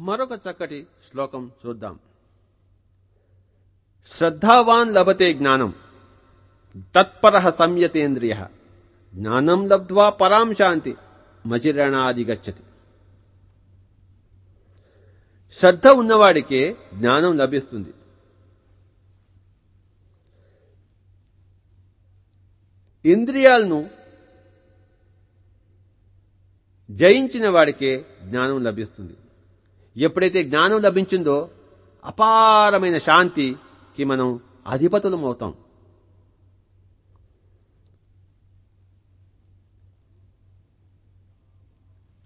మరొక చక్కటి శ్లోకం చూద్దాం. శ్రద్ధావాన్ లభతే జ్ఞానం తత్పర సంయతేంద్రియ జ్ఞానం లబ్ధ్వా పరాం శాంతి మచిరణాదిగచ్చతి శ్రద్ధ ఉన్నవాడికే జ్ఞానం లభిస్తుంది. ఇంద్రియాలను జయించిన వాడికే జ్ఞానం లభిస్తుంది. ఎప్పుడైతే జ్ఞానం లభించిందో అపారమైన శాంతికి మనం అధిపతులం అవుతాం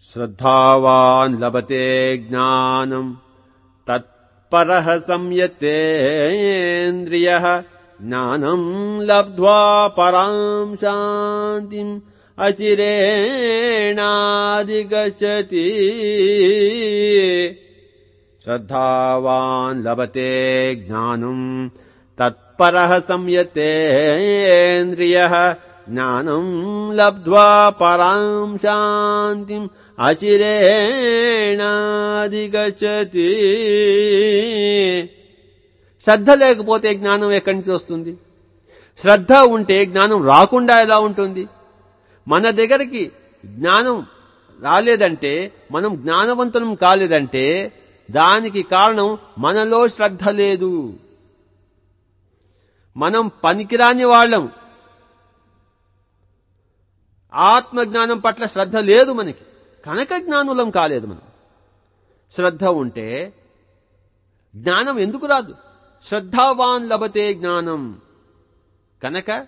శ్రద్ధావాన్ లభతే జ్ఞానం తత్పర సంయతేంద్రియ జ్ఞానం లబ్ధ్వా పరాం శాంతిం అచిరేణాదిగచ్చతి. శ్రద్ధావాన్ లభతే జ్ఞానం తత్పర సంయతేంద్రియ జ్ఞానం లబ్ధ్వా పరాం శాంతిం అచిరేణాదిగచ్చతి శ్రద్ధ లేకపోతే జ్ఞానం ఎక్కడి నుంచి వస్తుంది? శ్రద్ధ ఉంటే జ్ఞానం రాకుండా ఎలా ఉంటుంది? మన దగ్గరికి జ్ఞానం రాలేదంటే మనం జ్ఞానవంతులం కాలేదంటే దానికి కారణం మనలో శ్రద్ధ లేదు. మనం పనికిరాని వాళ్ళం. ఆత్మజ్ఞానం పట్ల శ్రద్ధ లేదు మనకి. కనక జ్ఞానులం కాలేదు మనం. శ్రద్ధ ఉంటే జ్ఞానం ఎందుకు రాదు? శ్రద్ధావాన్ లభతే జ్ఞానం. కనుక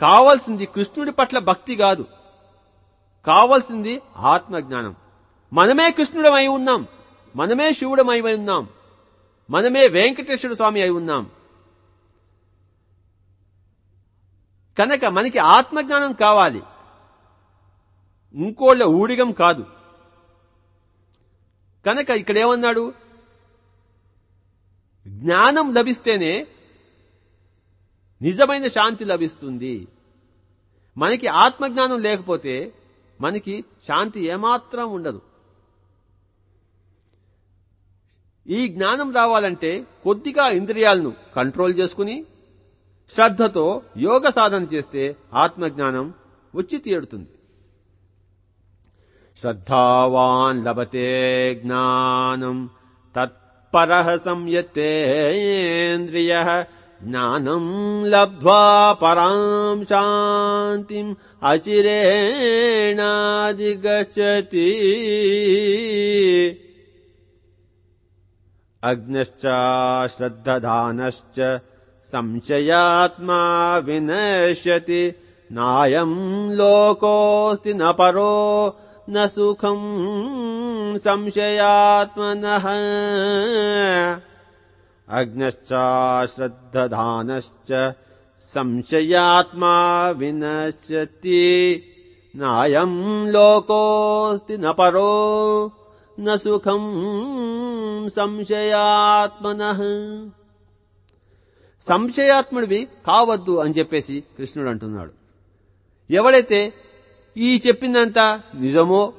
కావలసింది కృష్ణుడి పట్ల భక్తి కాదు. కావలసింది ఆత్మజ్ఞానం. మనమే కృష్ణుడమై ఉన్నాం. మనమే శివుడమై ఉన్నాం. మనమే వెంకటేశ్వర స్వామి అయి ఉన్నాం. కనుక మనకి ఆత్మజ్ఞానం కావాలి. ఇంకోళ్ళ ఊడిగం కాదు. కనుక ఇక్కడేమన్నాడు? జ్ఞానం లభిస్తేనే నిజమైన శాంతి లభిస్తుంది. మనకి ఆత్మజ్ఞానం లేకపోతే మనకి శాంతి ఏమాత్రం ఉండదు. ఈ జ్ఞానం రావాలంటే కొద్దిగా ఇంద్రియాలను కంట్రోల్ చేసుకుని శ్రద్ధతో యోగ సాధన చేస్తే ఆత్మజ్ఞానం వచ్చి తీరుతుంది. శ్రద్ధావాన్ లభతే జ్ఞానం తత్పర సంయతేంద్రియ జ్ఞానం లబ్ధ్వా పరాం శాంతిం అచిరేణాదిగచ్చతి. अग्नश्च श्रद्धधानश्च संशयात्मा विनश्यति नायम् लोकोऽस्ति न परो न सुखम् संशयात्मनः। अग्नश्च श्रद्धधानश्च संशयात्मा विनश्यति नायम् लोकोऽस्ति न परो। న సుఖం సంశయాత్మన సంశయాత్ముడివి కావద్దు అని చెప్పేసి కృష్ణుడు అంటున్నాడు. ఎవడైతే ఈ చెప్పిందంతా నిజమో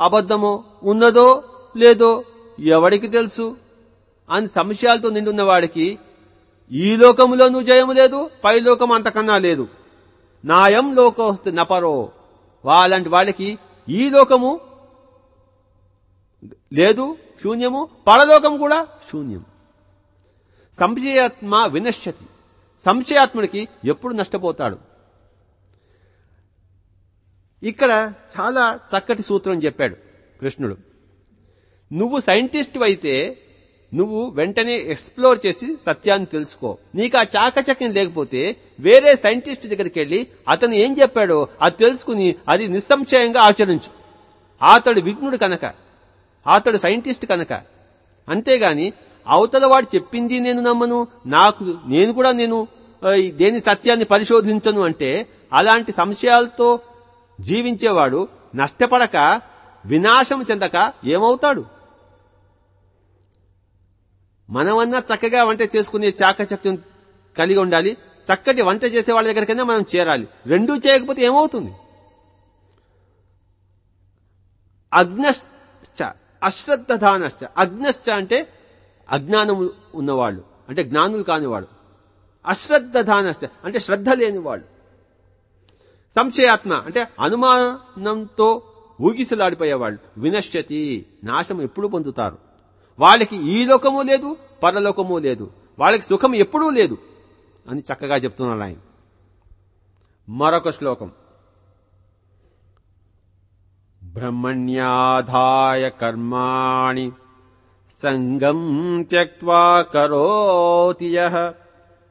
అబద్ధమో ఉన్నదో లేదో ఎవడికి తెలుసు? అని సంశయాలతో నిండున్న వాడికి ఈ లోకములోనూ జయము లేదు పై లోకం అంతకన్నా లేదు. నాయం లోకోస్తు నపరో. వాళ్ళంటి వాళ్ళకి ఈ లోకము లేదు శూన్యము పరలోకం కూడా శూన్యం సంశయాత్మ వినశ్యతి సంశయాత్ముడికి ఎప్పుడు నష్టపోతాడు? ఇక్కడ చాలా చక్కటి సూత్రం చెప్పాడు కృష్ణుడు. నువ్వు సైంటిస్ట్ అయితే నువ్వు వెంటనే ఎక్స్ప్లోర్ చేసి సత్యాన్ని తెలుసుకో. నీకు ఆ చాకచక్యం లేకపోతే వేరే సైంటిస్ట్ దగ్గరికి వెళ్ళి అతను ఏం చెప్పాడో అది తెలుసుకుని అది నిస్సంశయంగా ఆచరించు. అతడు విఘ్నుడు కనుక. అతడు సైంటిస్ట్ కనుక. అంతేగాని అవతల వాడు చెప్పింది నేను నమ్మను నాకు నేను కూడా నేను దేని సత్యాన్ని పరిశోధించను అంటే అలాంటి సంశయాలతో జీవించేవాడు నష్టపడక వినాశం చెందక ఏమవుతాడు? మనమన్నా చక్కగా వంట చేసుకునే చాకచక్యం కలిగి ఉండాలి చక్కటి వంట చేసే వాళ్ళ దగ్గరికైనా మనం చేరాలి. రెండూ చేయకపోతే ఏమవుతుంది? అగ్నశ్చ అశ్రద్ధధానశ్చ అజ్ఞశ్చ అంటే అజ్ఞానము ఉన్నవాళ్ళు అంటే జ్ఞానులు కానివాడు. అశ్రద్ధధానశ్చ అంటే శ్రద్ధ లేనివాళ్ళు. సంశయాత్మ అంటే అనుమానంతో ఊగిసలాడిపోయేవాళ్ళు. వినశ్యతి నాశం ఎప్పుడు పొందుతారు. వాళ్ళకి ఈ లోకము లేదు పరలోకము లేదు. వాళ్ళకి సుఖం ఎప్పుడూ లేదు అని చక్కగా చెప్తున్నాడు ఆయన. మరొక శ్లోకం. ब्रह्मण्याधाय कर्माणि सङ्गम् त्यक्त्वा करोति यः।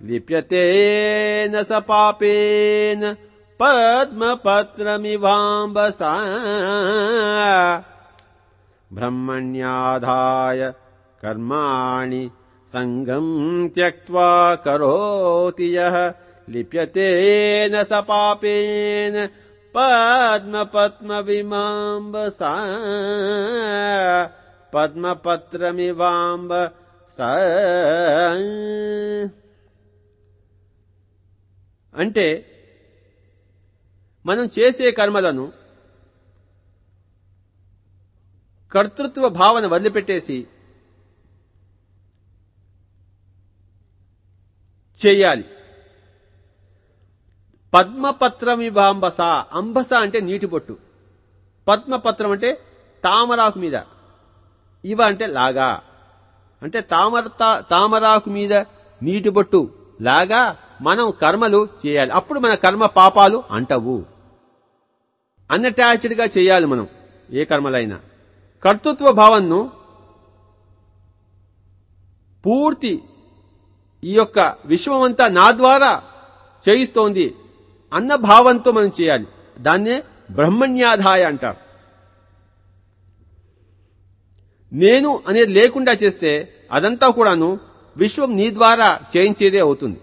लिप्यतेन स पापेन पद्मपत्रमिवाम्बसा ब्रह्मण्याधाय कर्माणि सङ्गम् त्यक्त्वा करोति यः। लिप्यतेन स पापेन పద్మపద్మవిమాంబసా పద్మపత్రమివాంబ స. అంటే మనం చేసే కర్మలను కర్తృత్వ భావన వదిలిపెట్టేసి చేయాలి. పద్మపత్రమిభాంబస అంబస అంటే నీటి బొట్టు. పద్మపత్రం అంటే తామరాకు మీద. ఇవ అంటే లాగా. అంటే తామర తామరాకు మీద నీటి బొట్టు. లాగా మనం కర్మలు చేయాలి. అప్పుడు మన కర్మ పాపాలు అంటవు. అన్అటాచ్డ్గా చేయాలి మనం ఏ కర్మలైనా. కర్తృత్వ భావన్ను పూర్తి ఈ యొక్క విశ్వమంతా నా ద్వారా చేయిస్తోంది. అన్న భావంతో మనం చేయాలి. దాన్నే బ్రహ్మణ్యాధాయ అంటారు. నేను అనేది లేకుండా చేస్తే అదంతా కూడాను విశ్వం నీ ద్వారా చేయించేదే అవుతుంది.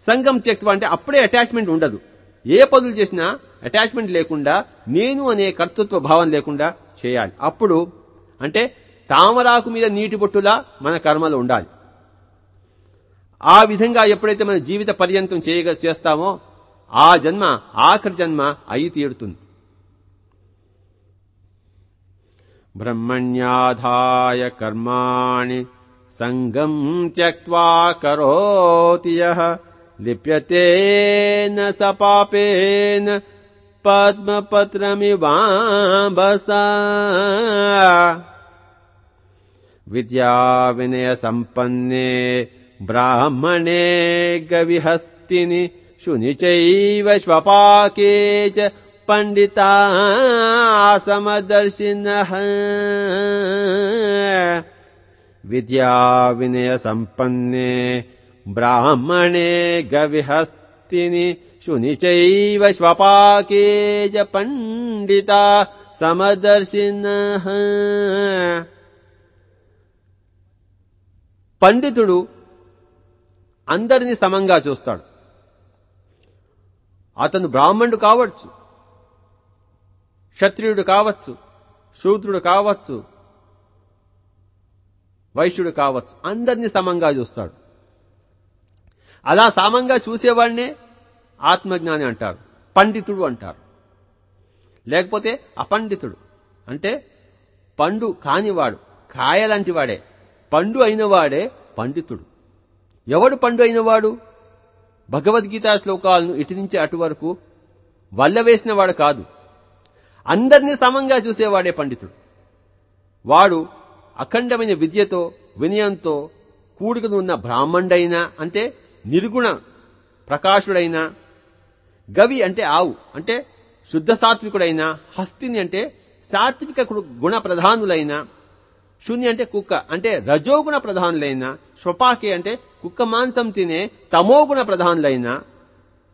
సంఘం త్యక్వ అంటే అప్పుడే అటాచ్మెంట్ ఉండదు. ఏ పనులు చేసినా అటాచ్మెంట్ లేకుండా నేను అనే కర్తృత్వ భావం లేకుండా చేయాలి. అప్పుడు అంటే తామరాకు మీద నీటి బొట్టులా మన కర్మలు ఉండాలి. ఆ విధంగా ఎప్పుడైతే మన జీవిత పర్యంతం చేయగ చేస్తామో ఆ జన్మ ఆఖరి జన్మ అయి తీరుతుంది. బ్రహ్మణ్యాధాయ కర్మాణి సంగం త్యక్వా కరోతి లిప్యతేన సపాపేన పద్మపత్రమివాంబస. విద్యా వినయ సంపన్నే బ్రాహ్మణే గవిహస్తిని శుని చైవ శ్వపాకే చ పండితా సమదర్శిన విద్యా వినయ సంపన్నే బ్రాహ్మణే గవిహస్తిని శుని చైవ శ్వపాకే చ పండితా సమదర్శిన పండితుడు అందరినీ సమంగా చూస్తాడు. అతను బ్రాహ్మణుడు కావచ్చు క్షత్రియుడు కావచ్చు శూద్రుడు కావచ్చు వైశ్యుడు కావచ్చు అందరినీ సమంగా చూస్తాడు. అలా సమంగా చూసేవాడినే ఆత్మజ్ఞాని అంటారు పండితుడు అంటారు. లేకపోతే అపండితుడు. అంటే పండు కానివాడు కాయలాంటి వాడే పండు అయినవాడే పండితుడు. ఎవడు పండు అయినవాడు? భగవద్గీత శ్లోకాలను ఇటు నుంచి అటు వరకు వల్ల వేసినవాడు కాదు. అందరినీ సమంగా చూసేవాడే పండితుడు. వాడు అఖండమైన విద్యతో వినయంతో కూడుకుని ఉన్న బ్రాహ్మణుడైనా అంటే నిర్గుణ ప్రకాశుడైనా గవి అంటే ఆవు అంటే శుద్ధ సాత్వికుడైన హస్తిని అంటే సాత్విక గుణ ప్రధానులైన శూన్య అంటే కుక్క. అంటే రజోగుణ ప్రధానులైన స్వపాకి అంటే కుక్క మాంసం తినే తమోగుణ ప్రధానులైన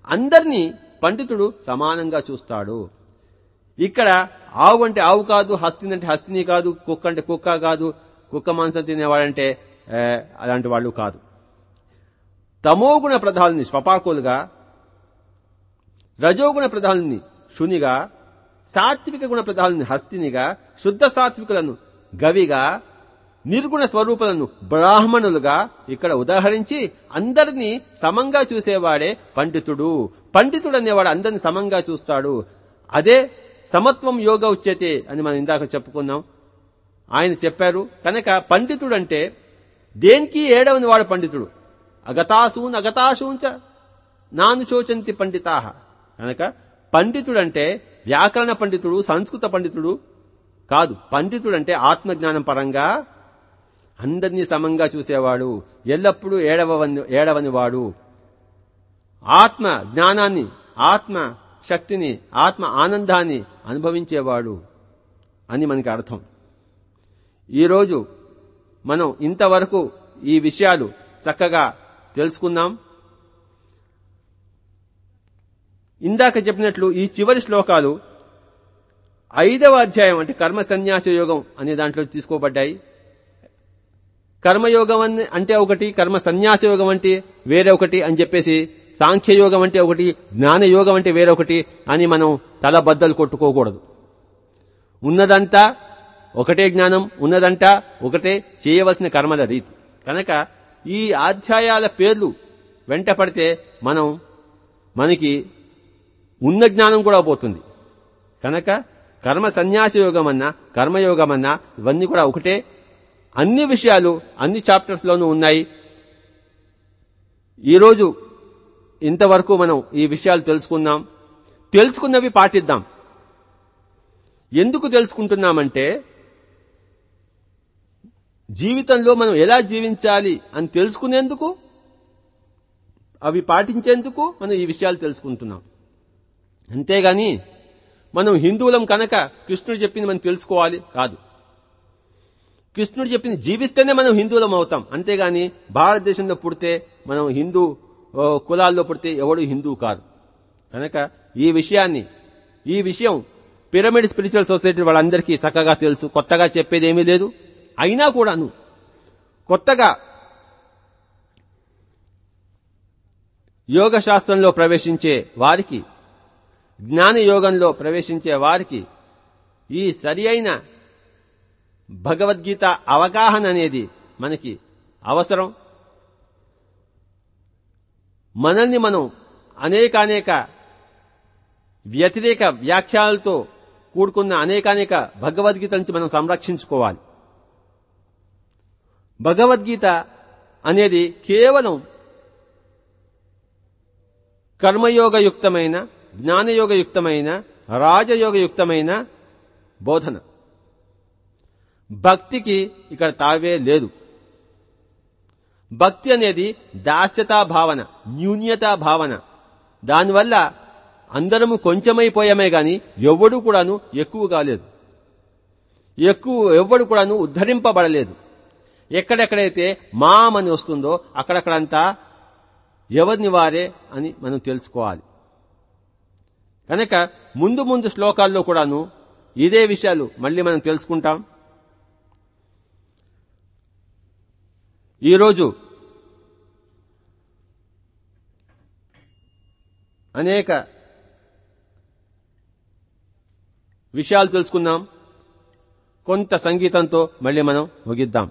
అందరినీ పండితుడు సమానంగా చూస్తాడు. ఇక్కడ ఆవు అంటే ఆవు కాదు హస్తిని అంటే హస్తిని కాదు కుక్క అంటే కుక్క కాదు కుక్క మాంసం తినేవాడంటే అలాంటి వాళ్ళు కాదు. తమోగుణ ప్రధానుని స్వపాకులుగా రజోగుణ ప్రధానుని శునిగా సాత్విక గుణ ప్రధానుని హస్తినిగా శుద్ధ సాత్వికులను గవిగా నిర్గుణ స్వరూపులను బ్రాహ్మణులుగా ఇక్కడ ఉదాహరించి అందరినీ సమంగా చూసేవాడే పండితుడు. పండితుడు అనేవాడు అందరిని సమంగా చూస్తాడు. అదే సమత్వం యోగ ఉచ్యతే అని మనం ఇందాక చెప్పుకున్నాం. ఆయన చెప్పారు కనుక పండితుడు అంటే దేనికి ఏడవని వాడు పండితుడు. అగతాసూన్ అగతాశూంచ నాను శోచంతి పండితాహ కనుక పండితుడంటే వ్యాకరణ పండితుడు సంస్కృత పండితుడు కాదు పండితుడంటే ఆత్మజ్ఞానం పరంగా అందరినీ సమంగా చూసేవాడు ఎల్లప్పుడూ ఏడవని ఏడవనివాడు. ఆత్మ జ్ఞానాన్ని ఆత్మ శక్తిని ఆత్మ ఆనందాన్ని అనుభవించేవాడు అని మనకి అర్థం. ఈరోజు మనం ఇంతవరకు ఈ విషయాలు చక్కగా తెలుసుకున్నాం. ఇందాక చెప్పినట్లు ఈ చివరి శ్లోకాలు ఐదవ అధ్యాయం అంటే కర్మ సన్యాస యోగం అనే దాంట్లో తీసుకోబడ్డాయి. కర్మయోగం అంటే ఒకటి కర్మ సన్యాస యోగం అంటే వేరే ఒకటి అని చెప్పేసి సాంఖ్యయోగం అంటే ఒకటి జ్ఞానయోగం అంటే వేరొకటి అని మనం తల బద్దలు కొట్టుకోకూడదు. ఉన్నదంతా ఒకటే జ్ఞానం ఉన్నదంట ఒకటే చేయవలసిన కర్మల రీతి. కనుక ఈ అధ్యాయాల పేర్లు వెంట పడితే మనం మనకి ఉన్న జ్ఞానం కూడా పోతుంది. కనుక కర్మ సన్యాస యోగం అన్నా కర్మయోగం అన్నా ఇవన్నీ కూడా ఒకటే. అన్ని విషయాలు అన్ని చాప్టర్స్లోనూ ఉన్నాయి. ఈరోజు ఇంతవరకు మనం ఈ విషయాలు తెలుసుకున్నాం తెలుసుకున్నవి పాటిద్దాం. ఎందుకు తెలుసుకుంటున్నామంటే జీవితంలో మనం ఎలా జీవించాలి అని తెలుసుకునేందుకు అవి పాటించేందుకు మనం ఈ విషయాలు తెలుసుకుంటున్నాం. అంతేగాని మనం హిందువులం కనుక కృష్ణుడు చెప్పింది మనం తెలుసుకోవాలి? కాదు. కృష్ణుడు చెప్పింది జీవిస్తేనే మనం హిందువులం అవుతాం. అంతేగాని భారతదేశంలో పుడితే మనం హిందూ కులాల్లో పుడితే ఎవడు హిందూ కాదు కనుక ఈ విషయాన్ని ఈ విషయం పిరమిడ్ స్పిరిచువల్ సొసైటీ వాళ్ళందరికీ చక్కగా తెలుసు. కొత్తగా చెప్పేది ఏమీ లేదు. అయినా కూడాను కొత్తగా యోగ శాస్త్రంలో ప్రవేశించే వారికి జ్ఞానయోగంలో ప్రవేశించే వారికి ఈ సరి అయిన భగవద్గీత అవగాహన అనేది మనకి అవసరం. మనల్ని మనం అనేకానేక వ్యతిరేక వ్యాఖ్యలతో కూడుకున్న అనేకానేక భగవద్గీత నుంచి మనం సంరక్షించుకోవాలి. భగవద్గీత అనేది కేవలం కర్మయోగయుక్తమైన జ్ఞానయోగయుక్తమైన రాజయోగయుక్తమైన బోధన. భక్తికి ఇక్కడ తావే లేదు. భక్తి అనేది దాస్యతా భావన న్యూన్యతా భావన. దానివల్ల అందరము కొంచెమైపోయామే గాని ఎవడు కూడాను ఎక్కువ కాలేదు ఎక్కువ ఎవ్వడు కూడాను ఉద్ధరింపబడలేదు. ఎక్కడెక్కడైతే మామని వస్తుందో అక్కడక్కడంతా ఎవరిని వారే అని మనం తెలుసుకోవాలి. కనుక ముందు ముందు శ్లోకాల్లో కూడాను ఇదే విషయాలు మళ్ళీ మనం తెలుసుకుంటాం. ఈరోజు అనేక విషయాలు తెలుసుకున్నాం కొంత సంగీతంతో మళ్ళీ మనం ముగిద్దాం.